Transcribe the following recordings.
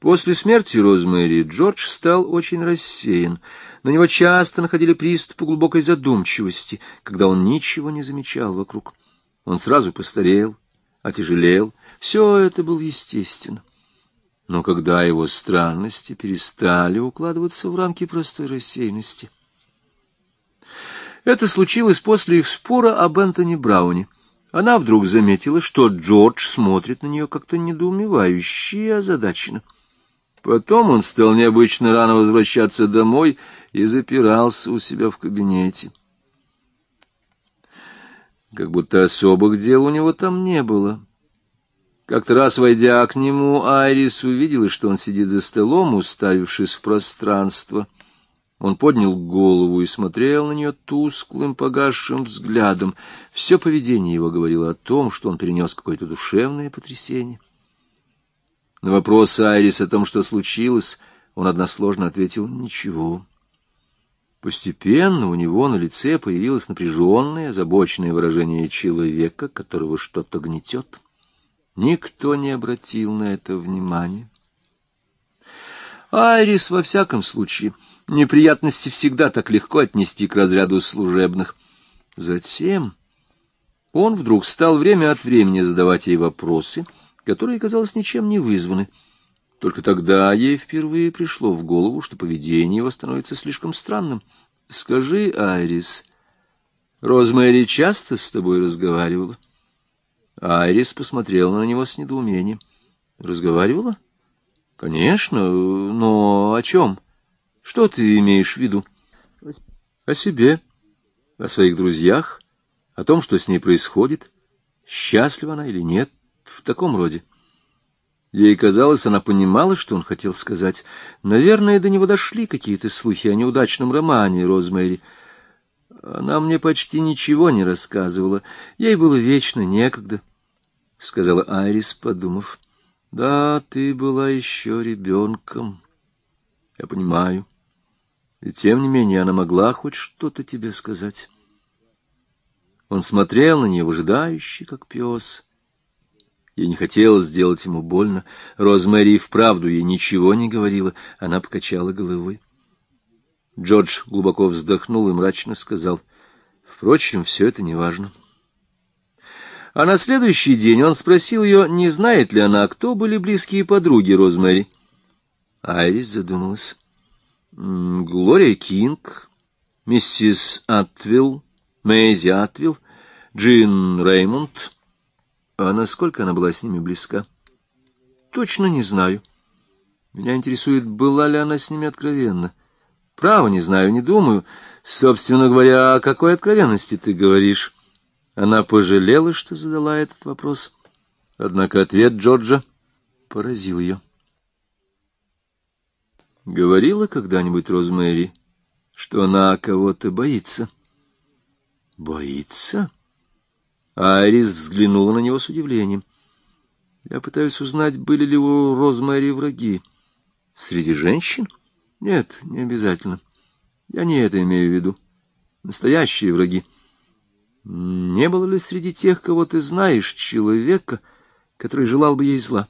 После смерти Розмэри Джордж стал очень рассеян. На него часто находили приступы глубокой задумчивости, когда он ничего не замечал вокруг. Он сразу постарел, отяжелел. Все это было естественно. Но когда его странности перестали укладываться в рамки простой рассеянности... Это случилось после их спора об Энтони Брауне. Она вдруг заметила, что Джордж смотрит на нее как-то недоумевающе и озадаченно. Потом он стал необычно рано возвращаться домой и запирался у себя в кабинете. Как будто особых дел у него там не было. Как-то раз, войдя к нему, Айрис увидела, что он сидит за столом, уставившись в пространство. Он поднял голову и смотрел на нее тусклым, погасшим взглядом. Все поведение его говорило о том, что он перенес какое-то душевное потрясение. На вопрос Айрис о том, что случилось, он односложно ответил «ничего». Постепенно у него на лице появилось напряженное, озабоченное выражение человека, которого что-то гнетет. Никто не обратил на это внимания. Айрис, во всяком случае, неприятности всегда так легко отнести к разряду служебных. Затем он вдруг стал время от времени задавать ей вопросы — которые, казалось, ничем не вызваны. Только тогда ей впервые пришло в голову, что поведение его становится слишком странным. «Скажи, Айрис, Розмэри часто с тобой разговаривала?» Айрис посмотрела на него с недоумением. «Разговаривала?» «Конечно, но о чем? Что ты имеешь в виду?» «О себе, о своих друзьях, о том, что с ней происходит, счастлива она или нет, в таком роде. Ей казалось, она понимала, что он хотел сказать. Наверное, до него дошли какие-то слухи о неудачном романе Розмэри. Она мне почти ничего не рассказывала. Ей было вечно некогда, — сказала Айрис, подумав. — Да, ты была еще ребенком. Я понимаю. И тем не менее она могла хоть что-то тебе сказать. Он смотрел на нее выжидающий, как пес. — Ей не хотелось сделать ему больно. Розмэри вправду ей ничего не говорила. Она покачала головой. Джордж глубоко вздохнул и мрачно сказал, «Впрочем, все это не важно». А на следующий день он спросил ее, не знает ли она, кто были близкие подруги Розмэри. Айрис задумалась. Глория Кинг, миссис Атвилл, Мэйзи Атвилл, Джин Реймонд — а насколько она была с ними близка? Точно не знаю. Меня интересует, была ли она с ними откровенна. Право, не знаю, не думаю. Собственно говоря, о какой откровенности ты говоришь? Она пожалела, что задала этот вопрос. Однако ответ Джорджа поразил ее. Говорила когда-нибудь Розмэри, что она кого-то боится? Боится? Айрис взглянула на него с удивлением. Я пытаюсь узнать, были ли у Розмари враги. Среди женщин? Нет, не обязательно. Я не это имею в виду. Настоящие враги. Не было ли среди тех, кого ты знаешь, человека, который желал бы ей зла?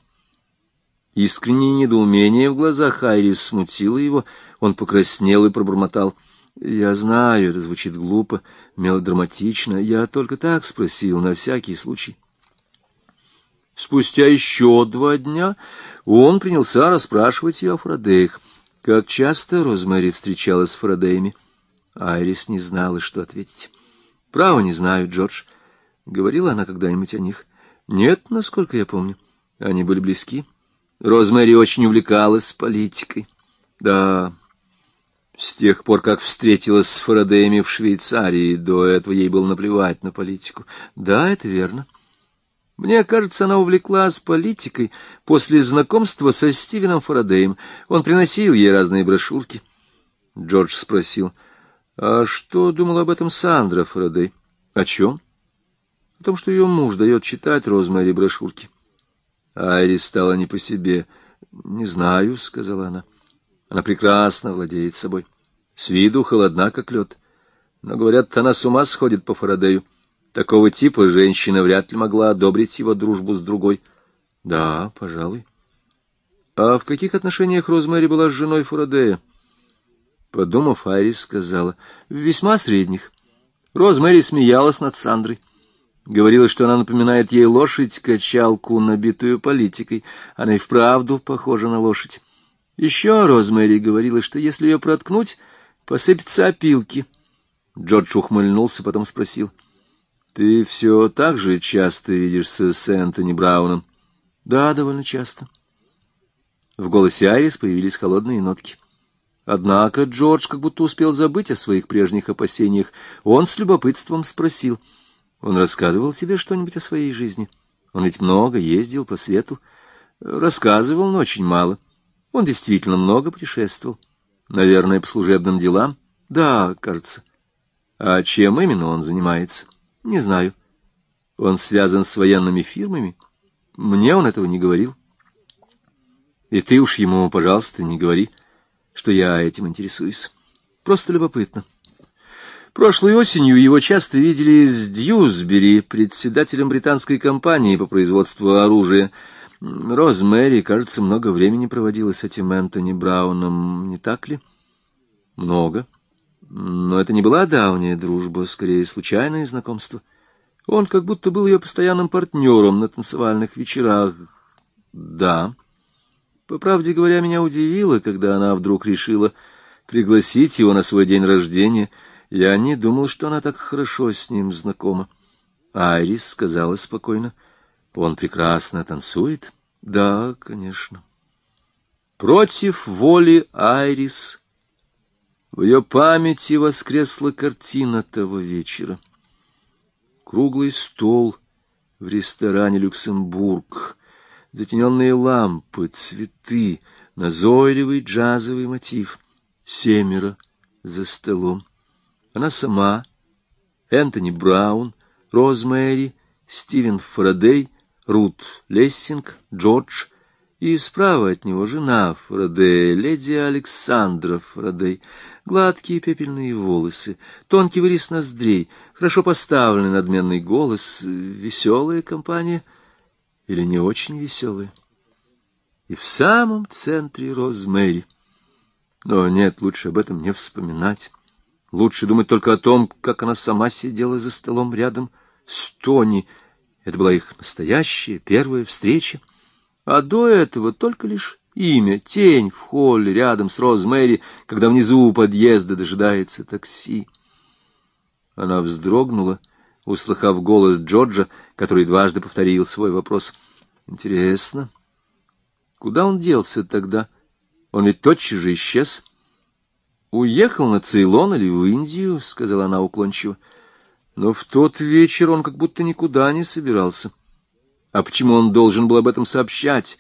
Искреннее недоумение в глазах Айрис смутило его. Он покраснел и пробормотал — я знаю, это звучит глупо, мелодраматично. Я только так спросил, на всякий случай. Спустя еще два дня он принялся расспрашивать ее о Фродеях. Как часто Розмэри встречалась с Фродеями? Айрис не знала, что ответить. «Право не знаю, Джордж. Говорила она когда-нибудь о них?» «Нет, насколько я помню. Они были близки. Розмэри очень увлекалась политикой. Да, с тех пор, как встретилась с Фарадеями в Швейцарии, до этого ей было наплевать на политику. Да, это верно. Мне кажется, она увлеклась политикой после знакомства со Стивеном Фарадеем. Он приносил ей разные брошюрки. Джордж спросил, а что думал об этом Сандра Фарадей? О чем? О том, что ее муж дает читать Розмари брошюрки. Айри стала не по себе. «Не знаю», — сказала она. Она прекрасно владеет собой. С виду холодна, как лед. Но, говорят, она с ума сходит по Фарадею. Такого типа женщина вряд ли могла одобрить его дружбу с другой. Да, пожалуй. А в каких отношениях Розмэри была с женой Фарадея? Подумав, Айрис сказала, весьма средних. Розмэри смеялась над Сандрой. Говорила, что она напоминает ей лошадь-качалку, набитую политикой. Она и вправду похожа на лошадь. Еще Розмэри говорила, что если ее проткнуть, посыпятся опилки. Джордж ухмыльнулся, потом спросил. — Ты все так же часто видишься с Энтони Брауном? — Да, довольно часто. В голосе Айрис появились холодные нотки. Однако Джордж как будто успел забыть о своих прежних опасениях. Он с любопытством спросил. — Он рассказывал тебе что-нибудь о своей жизни? Он ведь много ездил по свету. Рассказывал, но очень мало. Он действительно много путешествовал. Наверное, по служебным делам? Да, кажется. А чем именно он занимается? Не знаю. Он связан с военными фирмами? Мне он этого не говорил. И ты уж ему, пожалуйста, не говори, что я этим интересуюсь. Просто любопытно. Прошлой осенью его часто видели с Дьюсбери, председателем британской компании по производству оружия. Розмэри, кажется, много времени проводила с этим Энтони Брауном, не так ли? Много. Но это не была давняя дружба, скорее случайное знакомство. Он как будто был ее постоянным партнером на танцевальных вечерах. Да. По правде говоря, меня удивило, когда она вдруг решила пригласить его на свой день рождения. Я не думал, что она так хорошо с ним знакома. Айрис сказала спокойно. Он прекрасно танцует? Да, конечно. Против воли Айрис в ее памяти воскресла картина того вечера. Круглый стол в ресторане «Люксембург», затененные лампы, цветы, назойливый джазовый мотив, семеро за столом. Она сама, Энтони Браун, Розмэри, Стивен Фарадей, Рут Лессинг, Джордж и справа от него жена Фарадея, леди Александра Фарадей, гладкие пепельные волосы, тонкий вырез ноздрей, хорошо поставленный надменный голос, веселая компания или не очень веселая. И в самом центре Розмэри. Но нет, лучше об этом не вспоминать. Лучше думать только о том, как она сама сидела за столом рядом с Тони. Это была их настоящая первая встреча. А до этого только лишь имя, тень в холле рядом с Розмэри, когда внизу у подъезда дожидается такси. Она вздрогнула, услыхав голос Джорджа, который дважды повторил свой вопрос. Интересно, куда он делся тогда? Он ведь тотчас же исчез. Уехал на Цейлон или в Индию, — сказала она уклончиво. Но в тот вечер он как будто никуда не собирался. А почему он должен был об этом сообщать?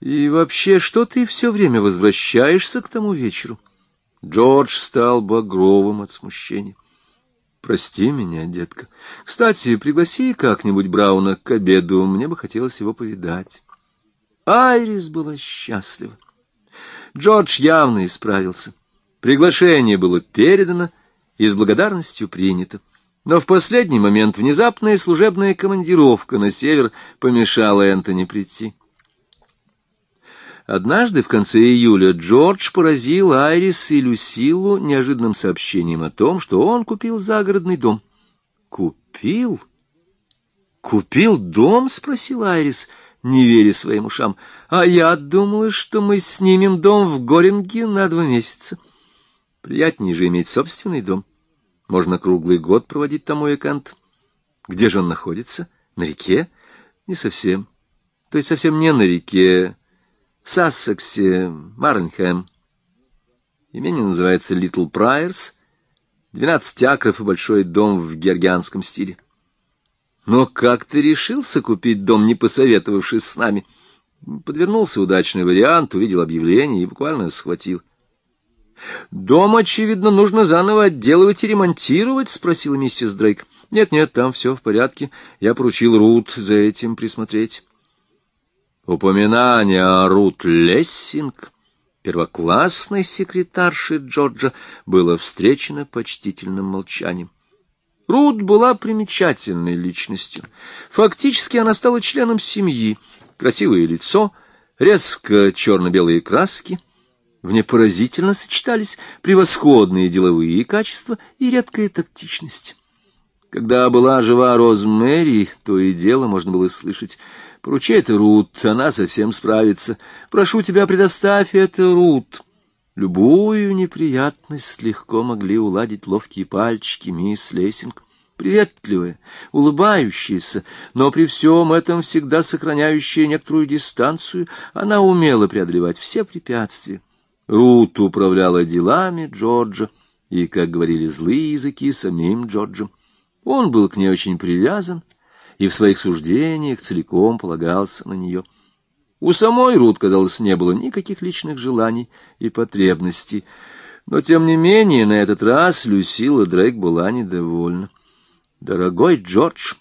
И вообще, что ты все время возвращаешься к тому вечеру? Джордж стал багровым от смущения. Прости меня, детка. Кстати, пригласи как-нибудь Брауна к обеду, мне бы хотелось его повидать. Айрис была счастлива. Джордж явно исправился. Приглашение было передано и с благодарностью принято. Но в последний момент внезапная служебная командировка на север помешала Энтони прийти. Однажды в конце июля Джордж поразил Айрис и Люсилу неожиданным сообщением о том, что он купил загородный дом. «Купил? Купил дом?» — спросил Айрис, не веря своим ушам. «А я думала, что мы снимем дом в Горинге на два месяца. Приятнее же иметь собственный дом». Можно круглый год проводить там уикенд. Где же он находится? На реке? Не совсем. То есть совсем не на реке. В Сассексе, Марнхэм. Имение называется Литл Прайерс. Двенадцать акров и большой дом в георгианском стиле. Но как ты решился купить дом, не посоветовавшись с нами? Подвернулся удачный вариант, увидел объявление и буквально схватил. — «Дом, очевидно, нужно заново отделывать и ремонтировать?» — спросила миссис Дрейк. «Нет-нет, там все в порядке. Я поручил Рут за этим присмотреть». Упоминание о Рут Лессинг, первоклассной секретарши Джорджа, было встречено почтительным молчанием. Рут была примечательной личностью. Фактически она стала членом семьи. Красивое лицо — резко черно-белые краски, в ней поразительно сочетались превосходные деловые качества и редкая тактичность. Когда была жива Розмэри, то и дело можно было слышать. «Поручай это Рут, она совсем справится. Прошу тебя, предоставь это Рут». Любую неприятность легко могли уладить ловкие пальчики мисс Лессинг приветливая, улыбающаяся, но при всем этом всегда сохраняющая некоторую дистанцию, она умела преодолевать все препятствия. Рут управляла делами Джорджа и, как говорили злые языки, самим Джорджем. Он был к ней очень привязан и в своих суждениях целиком полагался на нее. У самой Рут, казалось, не было никаких личных желаний и потребностей, но, тем не менее, на этот раз Люсила Дрейк была недовольна. «Дорогой Джордж,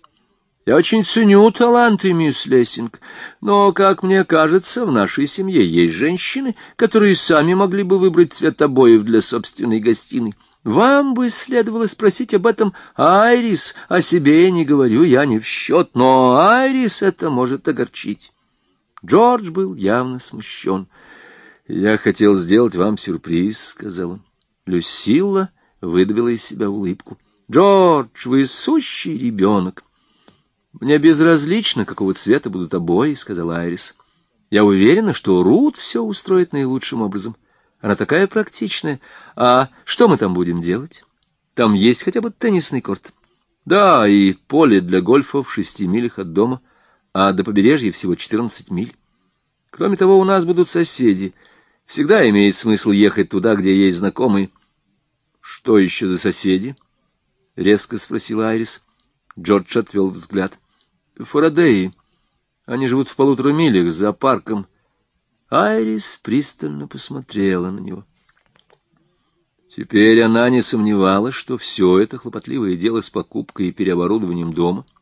я очень ценю таланты мисс Лессинг, но, как мне кажется, в нашей семье есть женщины, которые сами могли бы выбрать цвет обоев для собственной гостиной. Вам бы следовало спросить об этом Айрис, о себе не говорю, я не в счет, но Айрис это может огорчить». Джордж был явно смущен. «Я хотел сделать вам сюрприз», — сказал он. Люсилла выдавила из себя улыбку. Джордж, вы сущий ребенок. Мне безразлично, какого цвета будут обои, — сказала Айрис. Я уверена, что Рут все устроит наилучшим образом. Она такая практичная. А что мы там будем делать? Там есть хотя бы теннисный корт. Да, и поле для гольфа в шести милях от дома, а до побережья всего четырнадцать миль. Кроме того, у нас будут соседи. Всегда имеет смысл ехать туда, где есть знакомые. Что еще за соседи? — резко спросила Айрис. Джордж отвел взгляд. — Фарадеи. Они живут в полутора милях за парком. Айрис пристально посмотрела на него. Теперь она не сомневалась, что все это хлопотливое дело с покупкой и переоборудованием дома —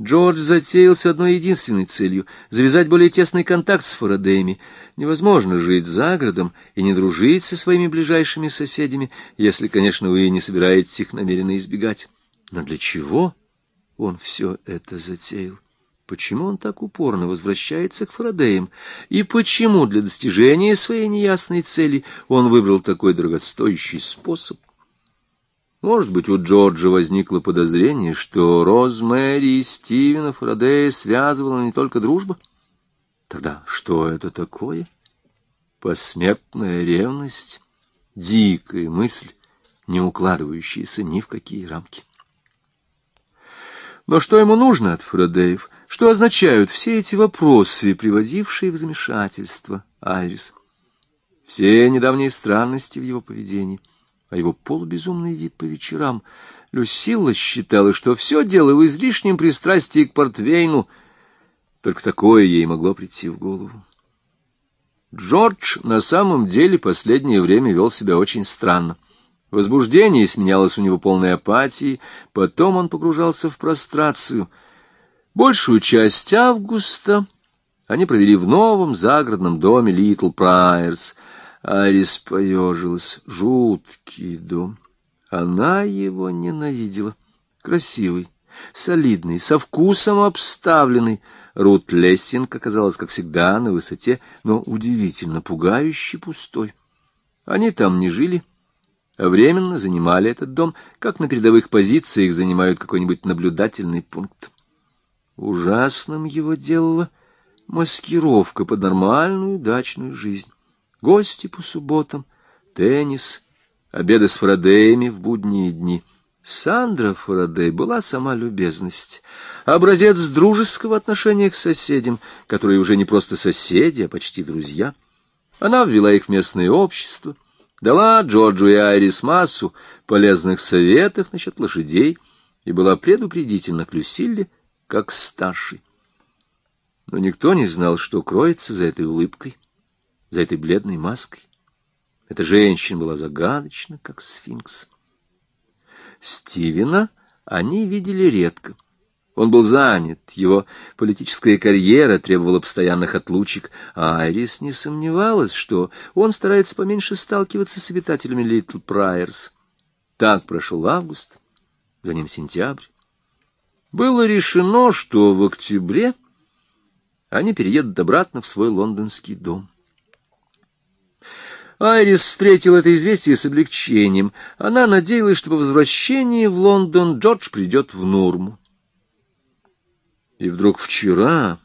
Джордж затеял с одной единственной целью — завязать более тесный контакт с Фарадеями. Невозможно жить за городом и не дружить со своими ближайшими соседями, если, конечно, вы не собираетесь их намеренно избегать. Но для чего он все это затеял? Почему он так упорно возвращается к Фарадеям? И почему для достижения своей неясной цели он выбрал такой дорогостоящий способ? Может быть, у Джорджа возникло подозрение, что Розмэри и Стивена Фарадея связывала не только дружба? Тогда что это такое? Посмертная ревность, дикая мысль, не укладывающаяся ни в какие рамки. Но что ему нужно от Фарадеев? Что означают все эти вопросы, приводившие в замешательство Айрис? Все недавние странности в его поведении — а его полубезумный вид по вечерам. Люсилла считала, что все дело в излишнем пристрастии к портвейну. Только такое ей могло прийти в голову. Джордж на самом деле последнее время вел себя очень странно. Возбуждение сменялось у него полной апатией, потом он погружался в прострацию. Большую часть августа они провели в новом загородном доме Литл Прайерс — Арис поежилась. Жуткий дом. Она его ненавидела. Красивый, солидный, со вкусом обставленный. Рут Лессинг оказалась, как всегда, на высоте, но удивительно пугающе пустой. Они там не жили, временно занимали этот дом, как на передовых позициях занимают какой-нибудь наблюдательный пункт. Ужасным его делала маскировка под нормальную дачную жизнь гости по субботам, теннис, обеды с Фарадеями в будние дни. Сандра Фарадей была сама любезность, образец дружеского отношения к соседям, которые уже не просто соседи, а почти друзья. Она ввела их в местное общество, дала Джорджу и Айрис массу полезных советов насчет лошадей и была предупредительна к Люсилле, как старший. Но никто не знал, что кроется за этой улыбкой за этой бледной маской. Эта женщина была загадочна, как сфинкс. Стивена они видели редко. Он был занят, его политическая карьера требовала постоянных отлучек, а Айрис не сомневалась, что он старается поменьше сталкиваться с обитателями Литл Прайерс. Так прошел август, за ним сентябрь. Было решено, что в октябре Они переедут обратно в свой лондонский дом. Айрис встретил это известие с облегчением. Она надеялась, что по возвращении в Лондон Джордж придет в норму. И вдруг вчера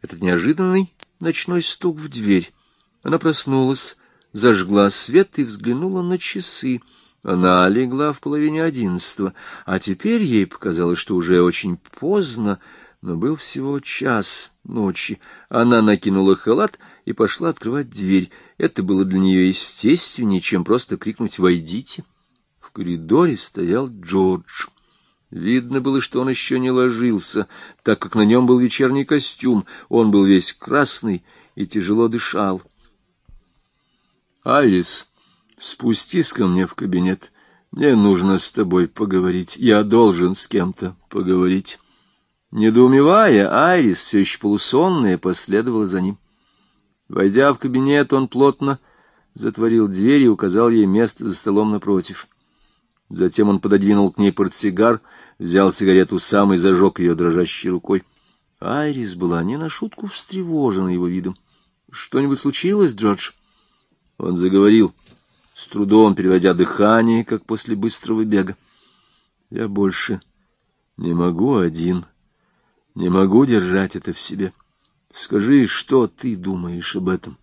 этот неожиданный ночной стук в дверь. Она проснулась, зажгла свет и взглянула на часы. Она легла в половине одиннадцатого, а теперь ей показалось, что уже очень поздно, но был всего час ночи. Она накинула халат и пошла открывать дверь. Это было для нее естественнее, чем просто крикнуть «Войдите!». В коридоре стоял Джордж. Видно было, что он еще не ложился, так как на нем был вечерний костюм. Он был весь красный и тяжело дышал. «Айрис, спустись ко мне в кабинет. Мне нужно с тобой поговорить. Я должен с кем-то поговорить». Недоумевая, Айрис, все еще полусонная, последовала за ним. Войдя в кабинет, он плотно затворил дверь и указал ей место за столом напротив. Затем он пододвинул к ней портсигар, взял сигарету сам и зажег ее дрожащей рукой. Айрис была не на шутку встревожена его видом. — Что-нибудь случилось, Джордж? Он заговорил, с трудом переводя дыхание, как после быстрого бега. — Я больше не могу один, не могу держать это в себе. Скажи, что ты думаешь об этом?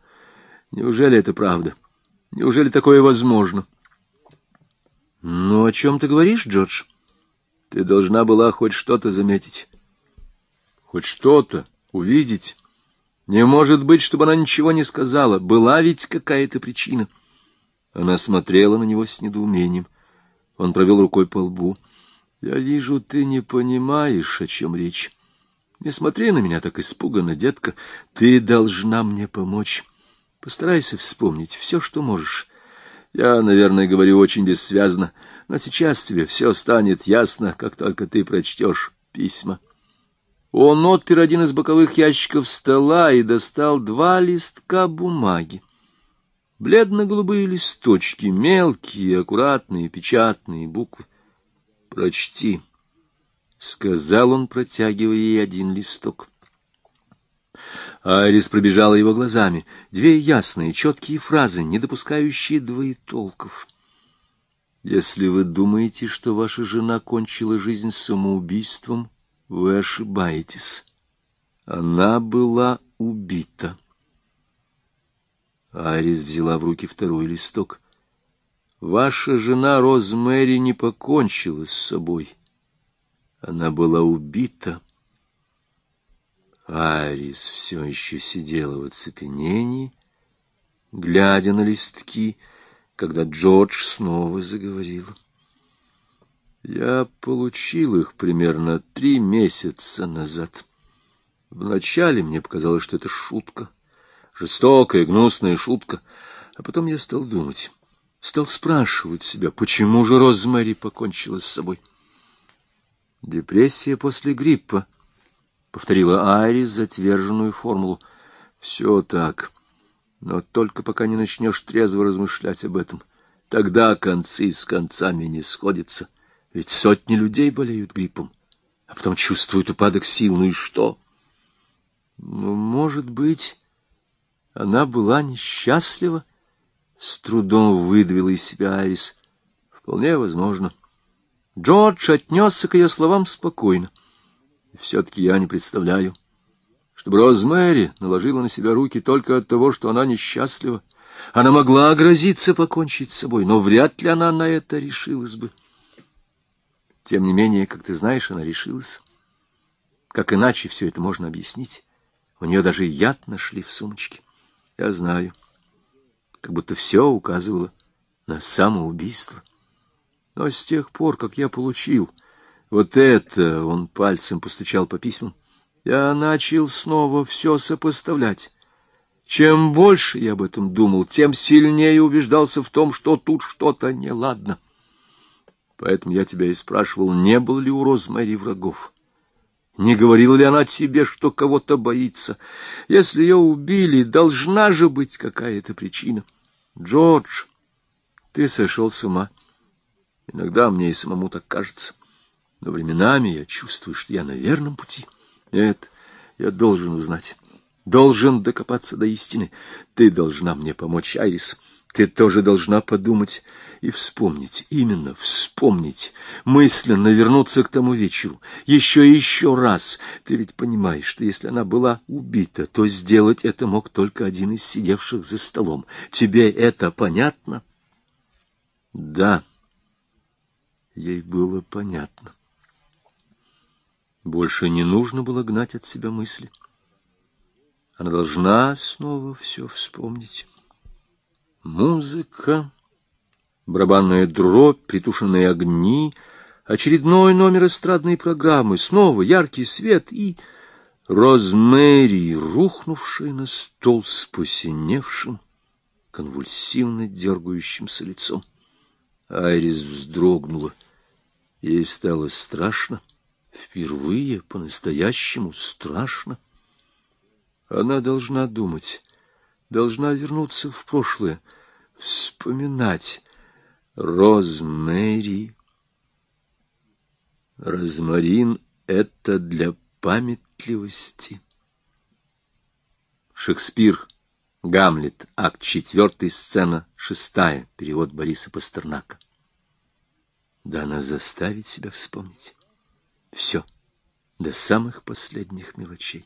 Неужели это правда? Неужели такое возможно? — «Ну, о чем ты говоришь, Джордж? Ты должна была хоть что-то заметить. Хоть что-то увидеть. Не может быть, чтобы она ничего не сказала. Была ведь какая-то причина». Она смотрела на него с недоумением. Он провел рукой по лбу. «Я вижу, ты не понимаешь, о чем речь. Не смотри на меня так испуганно, детка. Ты должна мне помочь. Постарайся вспомнить все, что можешь. Я, наверное, говорю очень бессвязно, но сейчас тебе все станет ясно, как только ты прочтешь письма. Он отпер один из боковых ящиков стола и достал два листка бумаги. Бледно-голубые листочки, мелкие, аккуратные, печатные буквы. «Прочти», — сказал он, протягивая ей один листок. Айрис пробежала его глазами. Две ясные, четкие фразы, не допускающие двоетолков. «Если вы думаете, что ваша жена кончила жизнь самоубийством, вы ошибаетесь. Она была убита». Айрис взяла в руки второй листок. «Ваша жена Розмэри не покончила с собой. Она была убита». Арис все еще сидела в оцепенении, глядя на листки, когда Джордж снова заговорил. Я получил их примерно три месяца назад. Вначале мне показалось, что это шутка, жестокая, гнусная шутка, а потом я стал думать, стал спрашивать себя, почему же Розмари покончила с собой. Депрессия после гриппа — повторила Айрис затверженную формулу. Все так. Но только пока не начнешь трезво размышлять об этом, тогда концы с концами не сходятся. Ведь сотни людей болеют гриппом, а потом чувствуют упадок сил. Ну и что? Ну, может быть, она была несчастлива? С трудом выдавила из себя Айрис. Вполне возможно. Джордж отнесся к ее словам спокойно. — и все-таки я не представляю, чтобы Розмэри наложила на себя руки только от того, что она несчастлива. Она могла грозиться покончить с собой, но вряд ли она на это решилась бы. Тем не менее, как ты знаешь, она решилась. Как иначе все это можно объяснить? У нее даже яд нашли в сумочке. Я знаю. Как будто все указывало на самоубийство. Но с тех пор, как я получил вот это он пальцем постучал по письмам. Я начал снова все сопоставлять. Чем больше я об этом думал, тем сильнее убеждался в том, что тут что-то неладно. Поэтому я тебя и спрашивал, не был ли у Розмари врагов. Не говорила ли она тебе, что кого-то боится? Если ее убили, должна же быть какая-то причина. Джордж, ты сошел с ума. Иногда мне и самому так кажется но временами я чувствую, что я на верном пути. Нет, Я должен узнать, должен докопаться до истины. Ты должна мне помочь, Айрис. Ты тоже должна подумать и вспомнить, именно вспомнить, мысленно вернуться к тому вечеру, еще и еще раз. Ты ведь понимаешь, что если она была убита, то сделать это мог только один из сидевших за столом. Тебе это понятно? Да, ей было понятно. Больше не нужно было гнать от себя мысли. Она должна снова все вспомнить. Музыка, барабанная дробь, притушенные огни, очередной номер эстрадной программы, снова яркий свет и Розмэри, рухнувшая на стол с посиневшим, конвульсивно дергающимся лицом. Айрис вздрогнула. Ей стало страшно. Впервые по-настоящему страшно. Она должна думать должна вернуться в прошлое, вспоминать Розмэри. Розмарин — это для памятливости. Шекспир, Гамлет, акт четвертый, сцена шестая, перевод Бориса Пастернака. Да она заставит себя вспомнить все, до самых последних мелочей.